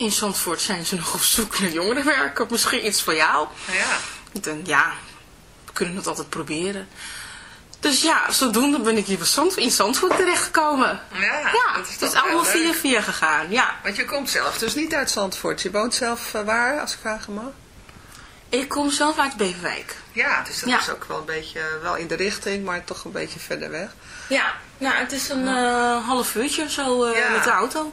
in Zandvoort zijn ze nog op zoek naar jongerenwerken. Misschien iets voor jou. Ja. Ik denk, ja, we kunnen het altijd proberen. Dus ja, zodoende ben ik hier in Zandvoort terechtgekomen. Ja, ja dat is het is allemaal via via gegaan, ja. Want je komt zelf dus niet uit Zandvoort. Je woont zelf uh, waar, als ik vragen mag? Ik kom zelf uit Beverwijk. Ja, dus dat ja. is ook wel een beetje, wel in de richting, maar toch een beetje verder weg. Ja, nou, het is een uh, half uurtje zo uh, met de auto.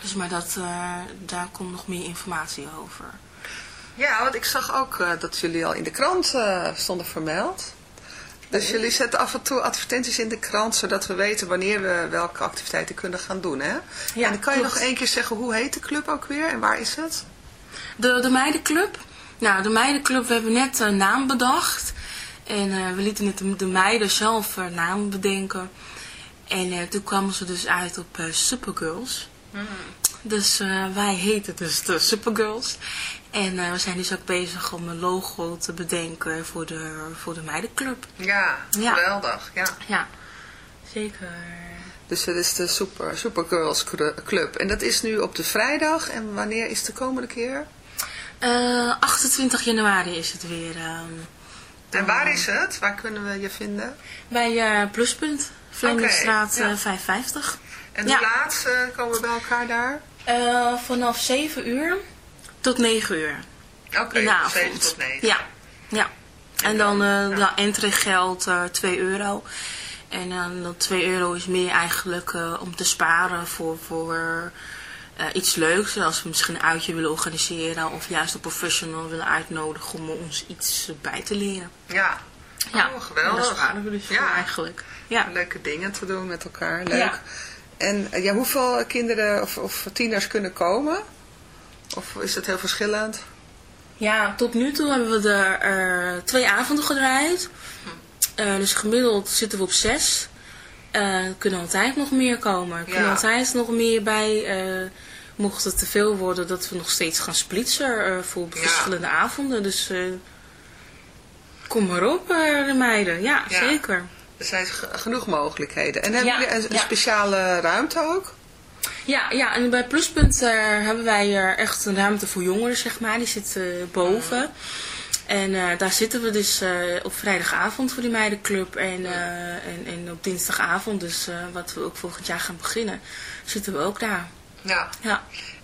Dus maar dat, eh, daar komt nog meer informatie over. Ja, want ik zag ook eh, dat jullie al in de krant eh, stonden vermeld. Dus jullie zetten af en toe advertenties in de krant, zodat we weten wanneer we welke activiteiten kunnen gaan doen, hè? Ja, en dan kan je klopt. nog één keer zeggen, hoe heet de club ook weer en waar is het? De, de meidenclub. Nou, de meidenclub, we hebben net een naam bedacht. En we lieten het de, de meiden zelf een naam bedenken. En toen kwamen ze dus uit op Supergirls. Dus eh, wij heten dus de Supergirls. En eh, we zijn dus ook bezig om een logo te bedenken voor de, voor de meidenclub. Ja, Ja. geweldig, ja. Ja, zeker. Dus dat is de Super, Supergirls Club. En dat is nu op de vrijdag. En wanneer is de komende keer? Eh, 28 januari is het weer. ehm, En waar is het? Waar kunnen we je vinden? bij eh, Pluspunt, ja. eh, 550. En hoe laat eh, komen we bij elkaar daar? Eh, vanaf 7 uur tot 9 uur. Oké, in de van avond. 7 tot 9. Ja, ja. En, En dan, dan, eh ja. entreegeld eh 2 euro. En dan dat 2 euro is meer eigenlijk eh, om te sparen voor, voor iets leuks. Als we misschien een uitje willen organiseren of juist een professional willen uitnodigen om ons iets bij te leren. Ja. Ja, Oh, geweldig. En daar sparen we dus Ja. eigenlijk. Ja. Leuke dingen te doen met elkaar. Leuk. Ja. En eh, ja, hoeveel kinderen of, of tieners kunnen komen? Of is het heel verschillend? Ja, tot nu toe hebben we er eh, twee avonden gedraaid. Eh, dus gemiddeld zitten we op zes. Er kunnen altijd nog meer komen. Er kunnen Ja. altijd nog meer bij. mocht het te veel worden, dat we nog steeds gaan splitsen voor Ja. verschillende avonden. Dus kom maar op, de meiden. Ja, Ja. zeker. Er zijn ge- genoeg mogelijkheden. En hebben Ja, jullie een, een ja. speciale ruimte ook? Ja, ja, en bij Pluspunt eh, hebben wij echt een ruimte voor jongeren, zeg maar. Die zit eh, boven. En eh, daar zitten we dus op vrijdagavond voor die meidenclub. En, en, en op dinsdagavond, dus wat we ook volgend jaar gaan beginnen, zitten we ook daar. Ja. Ja.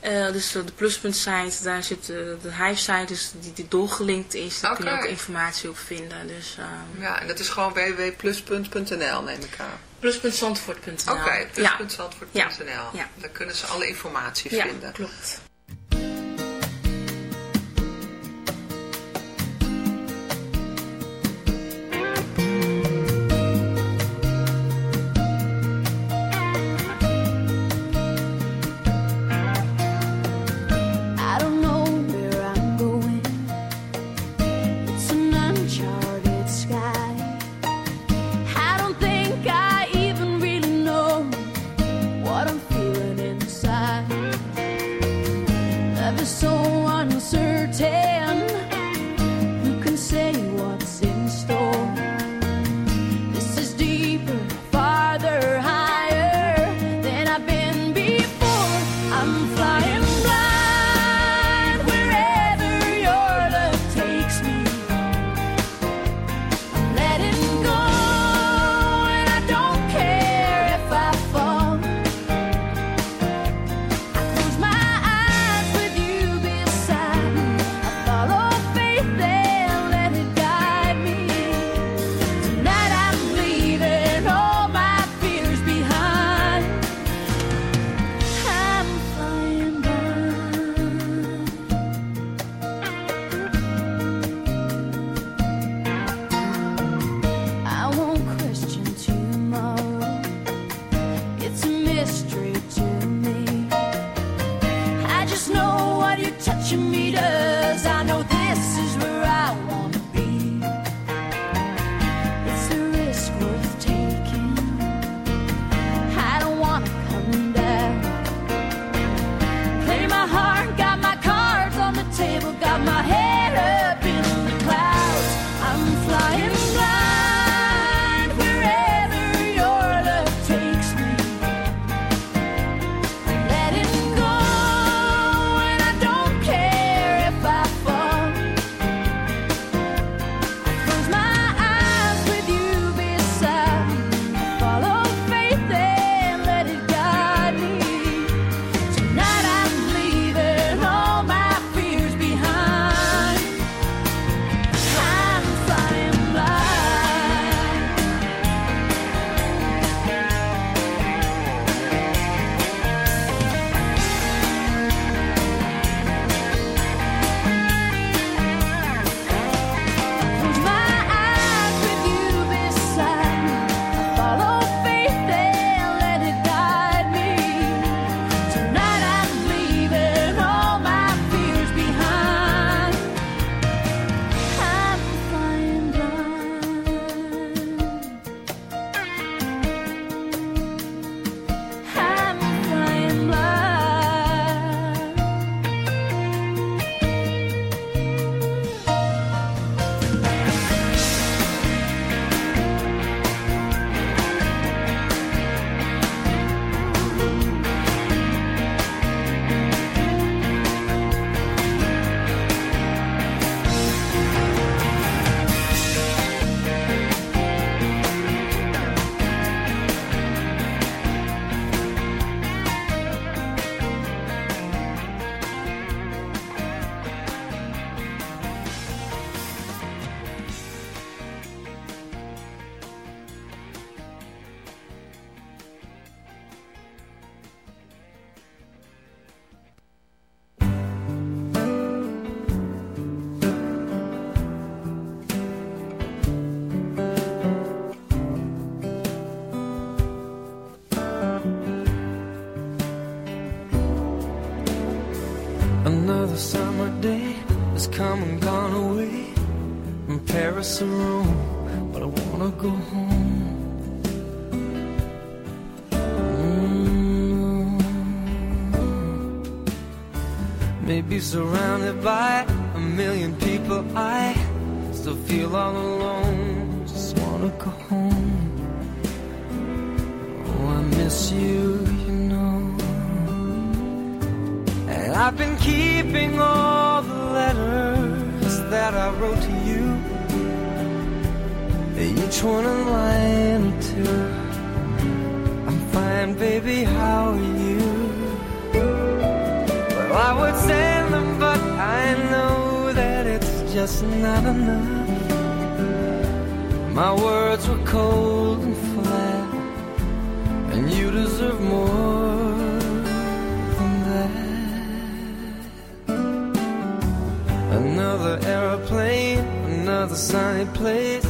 eh, dus de pluspunt site, daar zit eh, de huissite, dus die, die doorgelinkt is. Daar kun je ook informatie op vinden. Dus ehm Ja, en dat is gewoon www.pluspunt.nl neem ik aan. pluspuntzandvoort.nl Oké, Ja. plus.zandvoort.nl. Ja. Daar kunnen ze alle informatie ja, vinden. klopt. Paris or Rome, but I wanna go home. Mm. Maybe surrounded by a million people, I still feel all alone. Each one a line or two. I'm fine, baby, how are you? Well, I would send them, but I know that it's just not enough. My words were cold and flat, and you deserve more than that. Another aeroplane, another sunny place.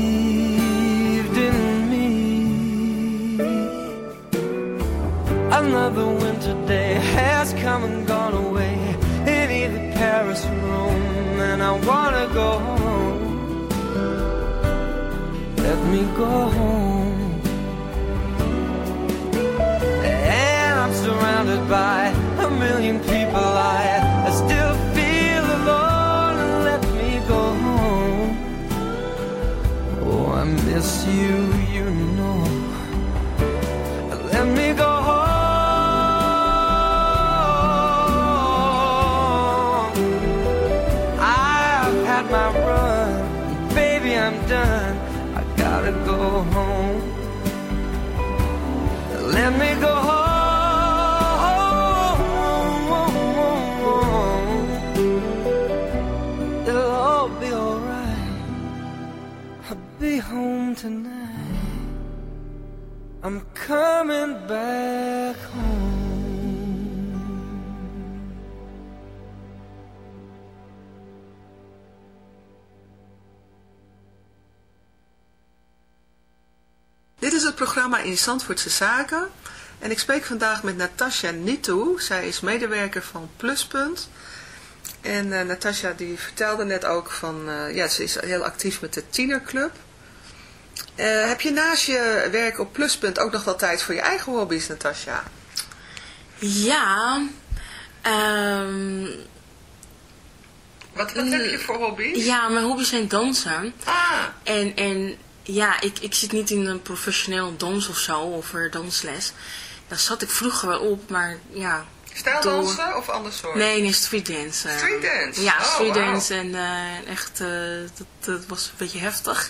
Another winter day has come and gone away in either Paris or Rome, and I wanna go home. Let me go home. Programma in Zandvoortse Zaken. En ik spreek vandaag met Natasja Nitou. Zij is medewerker van Pluspunt. En eh Natasja die vertelde net ook van, eh, ja, ze is heel actief met de tienerclub. Eh, heb je naast je werk op Pluspunt ook nog wel tijd voor je eigen hobby's, Natasja? Ja, ehm, Wat, wat heb je voor hobby's? ja, mijn hobby's zijn dansen. Ah, En, en ja, ik, ik zit niet in een professioneel dans of zo, of er dansles. Daar zat ik vroeger wel op, maar ja. stijldansen of ander soort? Nee, nee, streetdance. eh. Streetdance? Ja, Oh, streetdance en eh, echt, eh, dat, dat was een beetje heftig.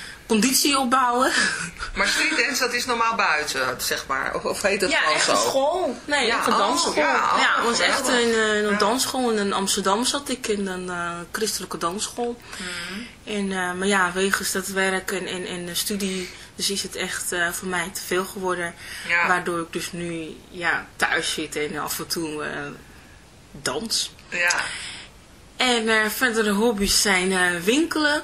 conditie opbouwen. Maar streetdance, dat is normaal buiten, zeg maar. Of, of heet het ja, gewoon echt zo? een school. Nee, Ja, een oh, dansschool. ja, Ja, oh, het was echt een, eh, een Ja. dansschool. In Amsterdam zat ik in een eh, christelijke dansschool. Mhm. En, eh, maar ja, wegens dat werk en, en, en de studie, dus is het echt voor mij te veel geworden. Ja. Waardoor ik dus nu ja, thuis zit en af en toe dans. Ja. En verdere hobby's zijn winkelen.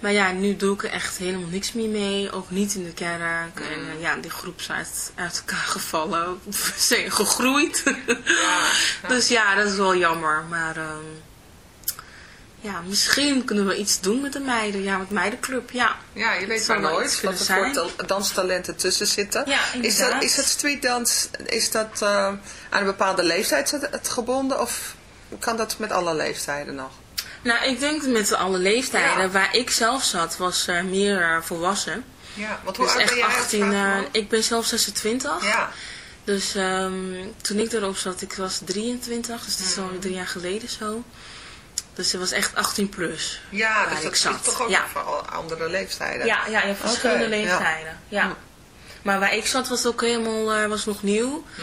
maar ja, nu doe ik er echt helemaal niks meer mee. Ook niet in de kerk. En eh, ja, die groep is uit, uit elkaar gevallen. Zijn gegroeid. dus ja, dat is wel jammer. Maar ehm, ja, misschien kunnen we iets doen met de meiden. Ja, met meidenclub, ja. Ja, je weet maar nooit wat er voor zijn. tal- danstalenten tussen zitten. Ja, is, dat, is het streetdans, is dat eh, aan een bepaalde leeftijd het gebonden? Of kan dat met alle leeftijden nog? Nou, ik denk met alle leeftijden. Ja. Waar ik zelf zat, was meer eh, volwassen. Ja, want hoe Dus oud echt ben jij? als 18, vraag eh, ik ben zelf 26. Ja. Dus ehm, toen ik erop zat, ik was 23. Dus dat is Mhm. alweer drie jaar geleden zo. Dus het was echt 18 plus. Ja, dus ik dat is zat. toch ook ja. voor al- andere leeftijden. Ja, ja, ja, verschillende leeftijden. Ja. Maar waar ik zat was het ook helemaal eh, was nog nieuw. Hm.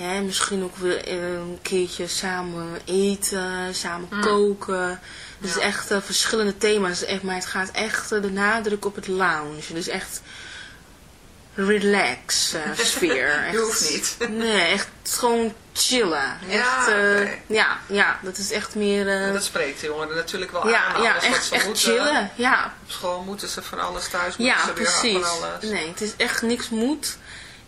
ja, misschien ook weer eh, een keertje samen eten, samen Mm. koken. Dus echt eh, verschillende thema's. Echt, maar het gaat echt eh, de nadruk op het lounge. Dus echt relax sfeer. Je Echt- hoeft niet. Nee, echt gewoon chillen. Ja, echt, ja, ja, dat is echt meer... Dat spreekt de jongeren natuurlijk wel ja, aan. ja, alles wat echt, ze echt moeten. chillen. Ja, Op school moeten ze van alles, thuis moeten ja, ze weer precies. van alles. Nee, het is echt niks moet.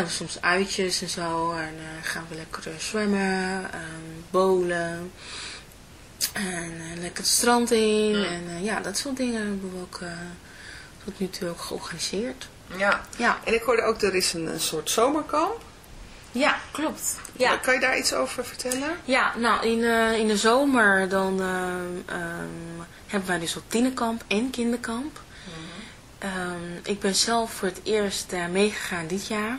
we soms uitjes en zo. En eh, gaan we lekker eh, zwemmen, bowlen. En eh, lekker het strand in. En ja, dat soort dingen hebben we ook tot nu toe ook georganiseerd. Ja. Ja. En ik hoorde ook, er is een, een soort zomerkamp. Ja, klopt. Ja. Kan je daar iets over vertellen? Ja, nou in, in de zomer dan ehm, hebben wij dus ook tienerkamp en kinderkamp. Ehm, ik ben zelf voor het eerst meegegaan dit jaar.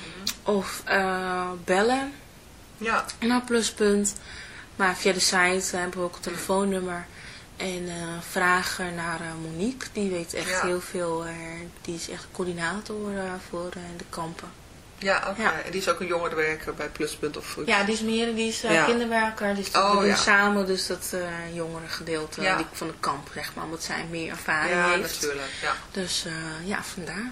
Of eh, bellen Ja. naar pluspunt. Maar via de site hebben we ook een telefoonnummer. En eh, vragen naar eh, Monique. Die weet echt Ja. heel veel. die is echt coördinator voor de kampen. Ja, oké. Ja. En die is ook een jongerenwerker bij Pluspunt of. Ja, die is meer, die is Ja. kinderwerker. Dus Oh, doen ja. samen dus dat jongere gedeelte Ja. die, van de kamp, zeg maar. Omdat zij meer ervaring Ja, heeft. natuurlijk. Ja. Dus ja, vandaar.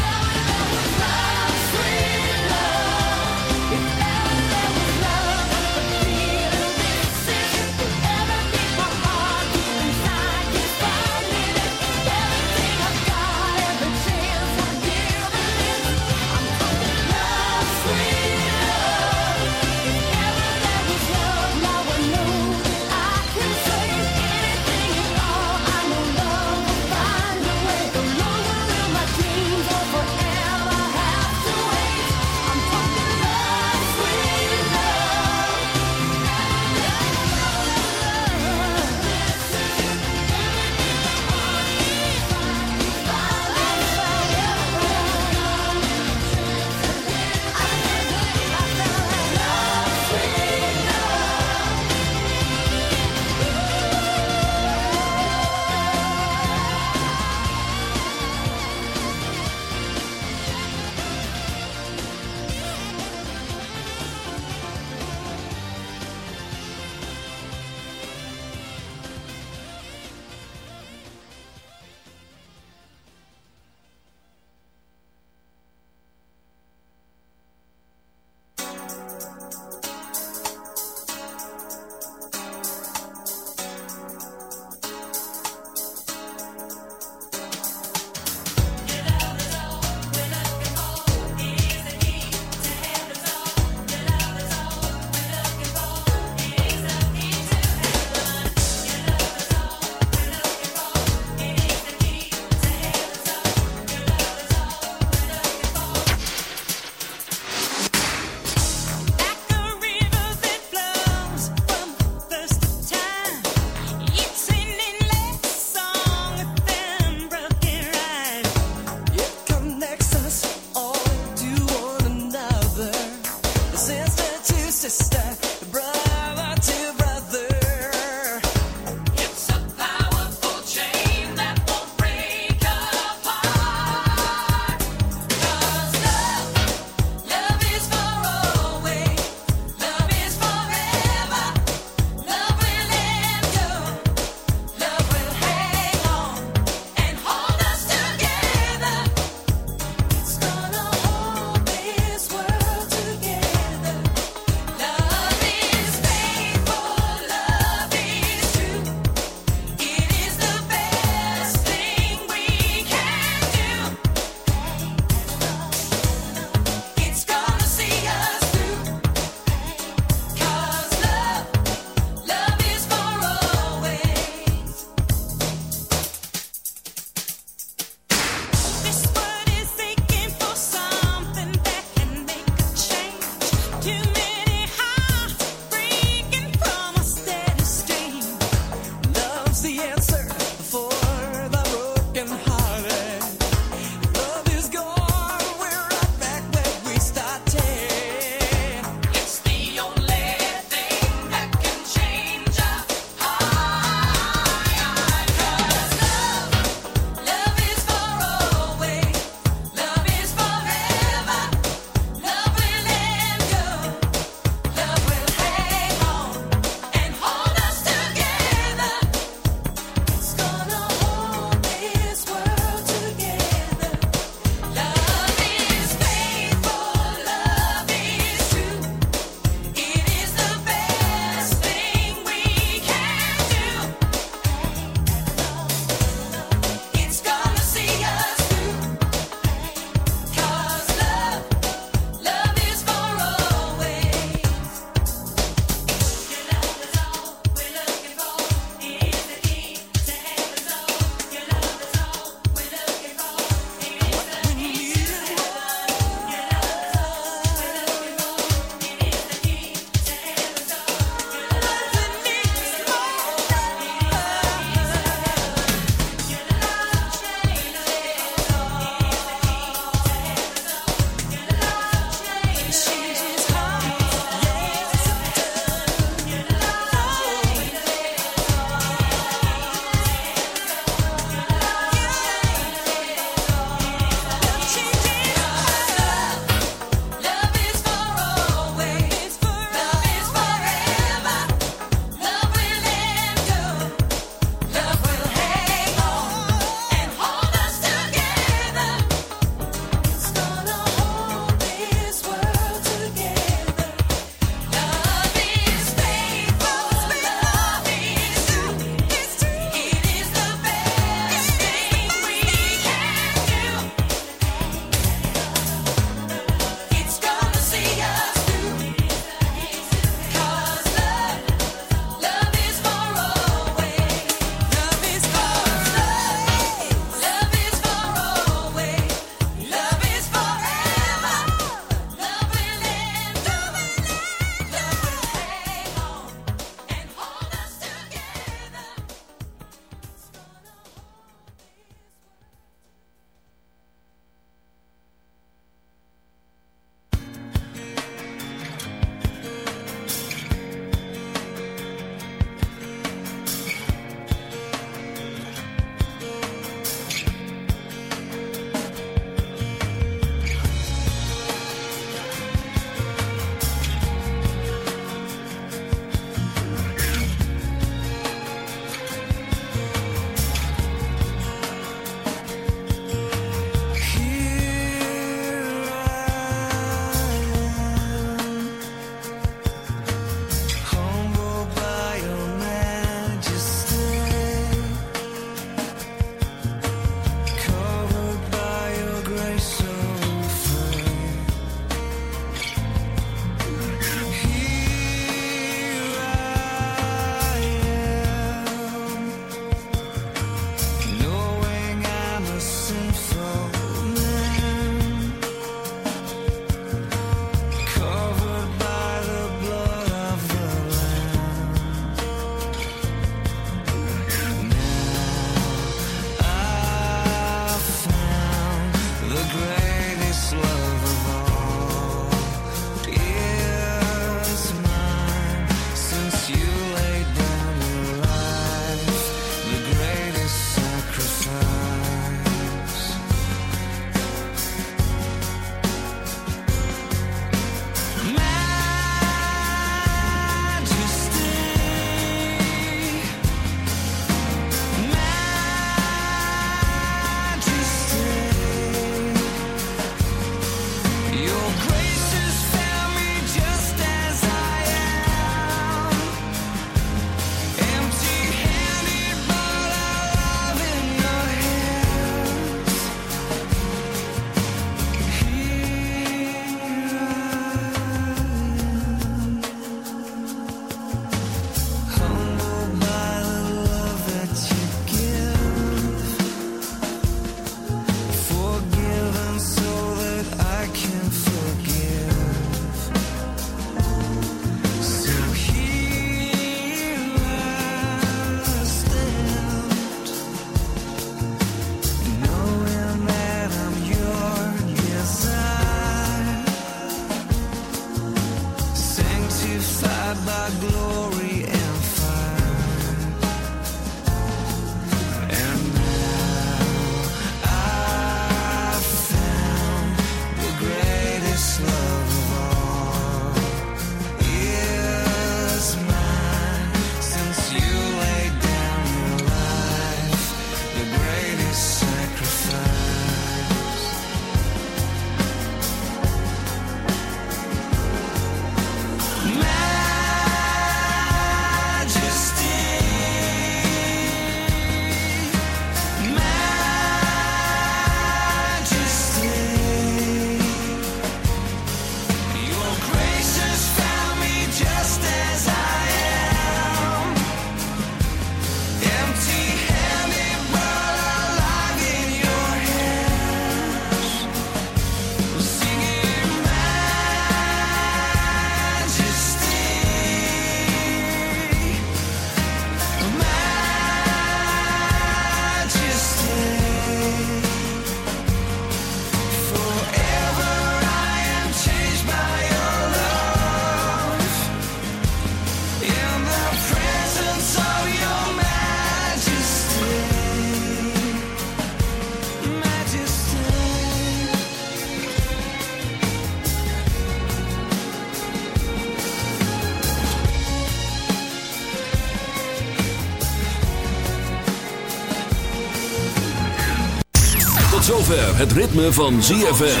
Het ritme van ZFM.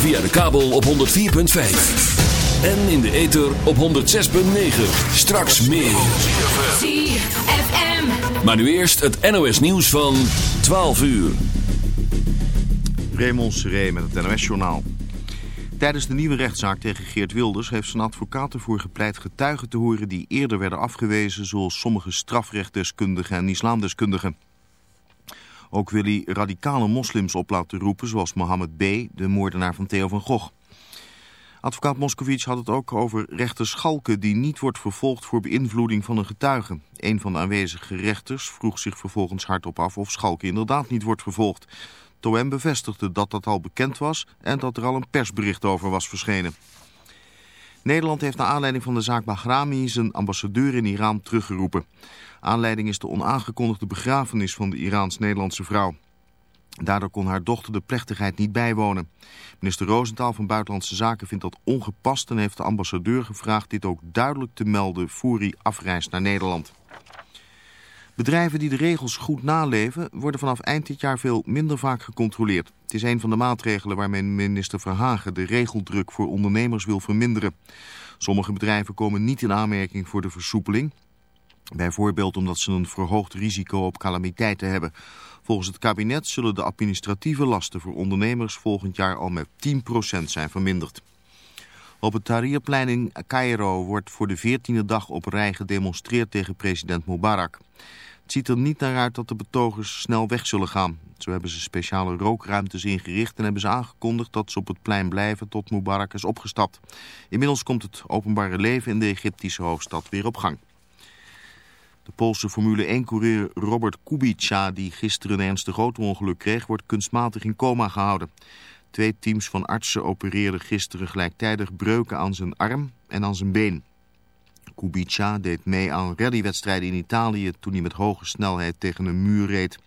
Via de kabel op 104.5. En in de ether op 106.9. Straks meer. ZFM. Maar nu eerst het NOS nieuws van 12 uur. Raymond Seré met het NOS-journaal. Tijdens de nieuwe rechtszaak tegen Geert Wilders heeft zijn advocaat ervoor gepleit getuigen te horen die eerder werden afgewezen, zoals sommige strafrechtdeskundigen en islamdeskundigen. Ook wil hij radicale moslims op laten roepen, zoals Mohammed B., de moordenaar van Theo van Gogh. Advocaat Moscovici had het ook over rechter Schalke die niet wordt vervolgd voor beïnvloeding van een getuige. Een van de aanwezige rechters vroeg zich vervolgens hardop af of Schalke inderdaad niet wordt vervolgd. Toem bevestigde dat dat al bekend was en dat er al een persbericht over was verschenen. Nederland heeft naar aanleiding van de zaak Bahrami zijn ambassadeur in Iran teruggeroepen. Aanleiding is de onaangekondigde begrafenis van de Iraans-Nederlandse vrouw. Daardoor kon haar dochter de plechtigheid niet bijwonen. Minister Roosentaal van Buitenlandse Zaken vindt dat ongepast en heeft de ambassadeur gevraagd dit ook duidelijk te melden voor hij afreist naar Nederland. Bedrijven die de regels goed naleven worden vanaf eind dit jaar veel minder vaak gecontroleerd. Het is een van de maatregelen waarmee minister Verhagen de regeldruk voor ondernemers wil verminderen. Sommige bedrijven komen niet in aanmerking voor de versoepeling. Bijvoorbeeld omdat ze een verhoogd risico op calamiteiten hebben. Volgens het kabinet zullen de administratieve lasten voor ondernemers volgend jaar al met 10% zijn verminderd. Op het Tahrirplein in Cairo wordt voor de veertiende dag op rij gedemonstreerd tegen president Mubarak. Het ziet er niet naar uit dat de betogers snel weg zullen gaan. Zo hebben ze speciale rookruimtes ingericht en hebben ze aangekondigd dat ze op het plein blijven tot Mubarak is opgestapt. Inmiddels komt het openbare leven in de Egyptische hoofdstad weer op gang. De Poolse Formule 1-coureur Robert Kubica, die gisteren een ernstig auto-ongeluk kreeg, wordt kunstmatig in coma gehouden. Twee teams van artsen opereerden gisteren gelijktijdig breuken aan zijn arm en aan zijn been. Kubica deed mee aan rallywedstrijden in Italië toen hij met hoge snelheid tegen een muur reed.